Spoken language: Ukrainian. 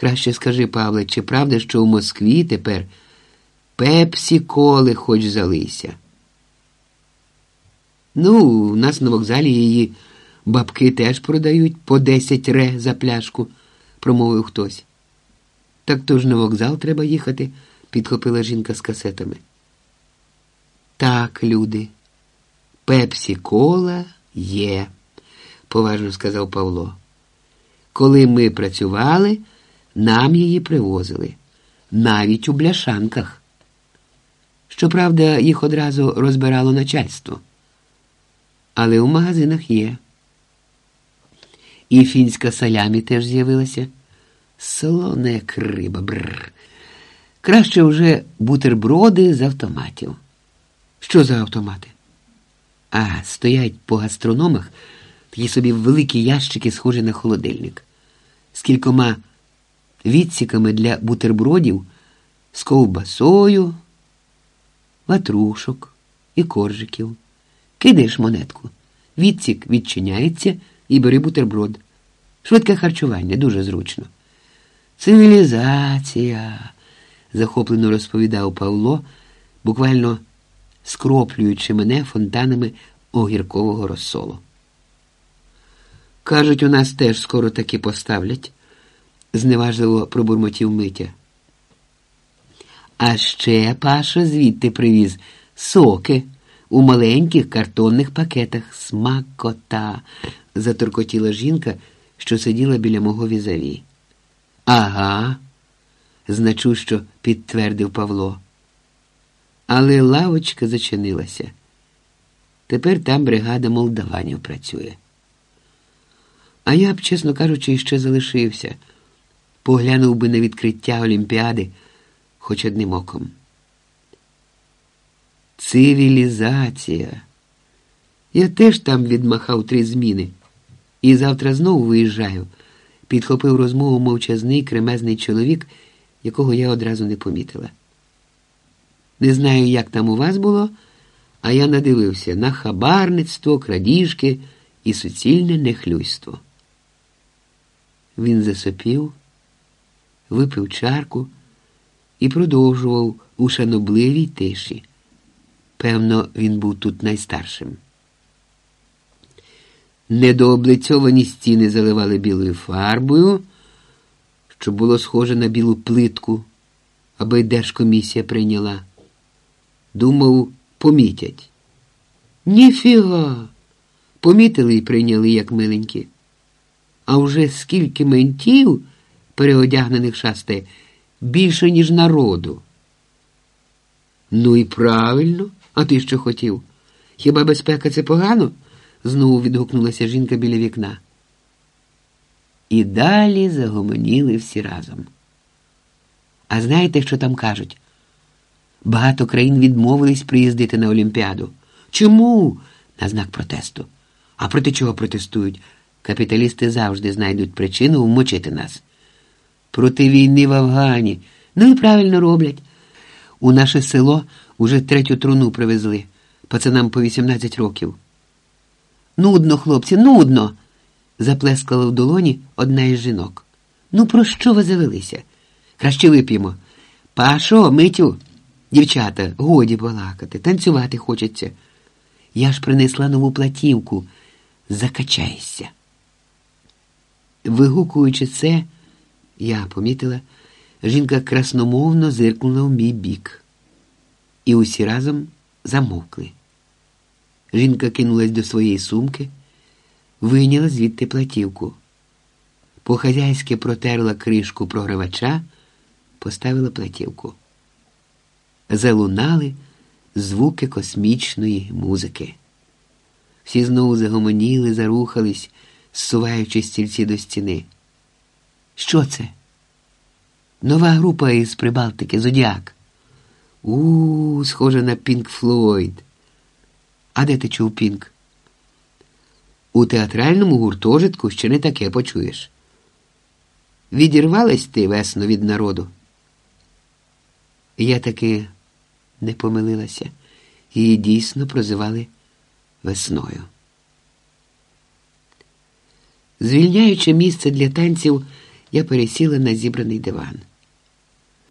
Краще скажи, Павле, чи правда, що в Москві тепер пепсі коли хоч залися? Ну, у нас на вокзалі її бабки теж продають по 10 ре за пляшку, промовив хтось. Так то ж на вокзал треба їхати, підхопила жінка з касетами. Так, люди, пепсі кола є, поважно сказав Павло. Коли ми працювали, нам її привозили, навіть у бляшанках. Щоправда, їх одразу розбирало начальство. Але у магазинах є. І фінська салямі теж з'явилася. Солоне як риба. Краще вже бутерброди з автоматів. Що за автомати? А, стоять по гастрономах такі собі великі ящики, схожі на холодильник, з кількома відсіками для бутербродів, з ковбасою, ватрушок і коржиків. Кидаєш монетку. Відсік відчиняється і бери бутерброд. Швидке харчування, дуже зручно. Цивілізація, захоплено розповідав Павло, буквально скроплюючи мене фонтанами огіркового розсолу. Кажуть, у нас теж скоро таки поставлять, зневажливо пробурмотів Митя. А ще Паша звідти привіз соки у маленьких картонних пакетах смакота, заторкотіла жінка, що сиділа біля мого візаві. Ага, значущо підтвердив Павло. Але лавочка зачинилася. Тепер там бригада молдаванів працює. А я б, чесно кажучи, ще залишився, поглянув би на відкриття Олімпіади хоч одним оком. Цивілізація. Я теж там відмахав три зміни і завтра знову виїжджаю, підхопив розмову мовчазний кремезний чоловік, якого я одразу не помітила. Не знаю, як там у вас було, а я надивився на хабарництво, крадіжки і суцільне нехлюйство. Він засопів, випив чарку і продовжував у шанобливій тиші. Певно, він був тут найстаршим. Недооблицьовані стіни заливали білою фарбою, що було схоже на білу плитку, аби держкомісія прийняла. Думав, помітять. Ніфіга. Помітили і прийняли, як миленькі. А вже скільки ментів, переодягнених шасте, більше, ніж народу. Ну і правильно, а ти що хотів? Хіба безпека це погано? знову відгукнулася жінка біля вікна. І далі загомоніли всі разом. А знаєте, що там кажуть? Багато країн відмовились приїздити на Олімпіаду. Чому? На знак протесту. А проти чого протестують? Капіталісти завжди знайдуть причину вмочити нас. Проти війни в Афгані. Ну і правильно роблять. У наше село уже третю труну привезли, пацанам по 18 років. Нудно, хлопці, нудно, заплескала в долоні одна із жінок. Ну, про що ви завелися? Краще вип'ємо. Пашо, Митю, дівчата, годі балакати, танцювати хочеться. Я ж принесла нову платівку. Закачайся. Вигукуючи це, я помітила, жінка красномовно зиркнула в мій бік. І усі разом замовкли. Жінка кинулась до своєї сумки, вийняла звідти платівку. По-хазяйськи протерла кришку програвача, поставила платівку. Залунали звуки космічної музики. Всі знову загомоніли, зарухались, зсуваючи стільці до стіни. Що це? Нова група із Прибалтики Зодіак. У, схоже на Пінк Флойд. А де ти чув Пінк? У театральному гуртожитку ще не таке почуєш. Відірвалась ти весно від народу. Я таки не помилилася. Її дійсно прозивали весною. Звільняючи місце для танців, Я пересіла на зібраний диван.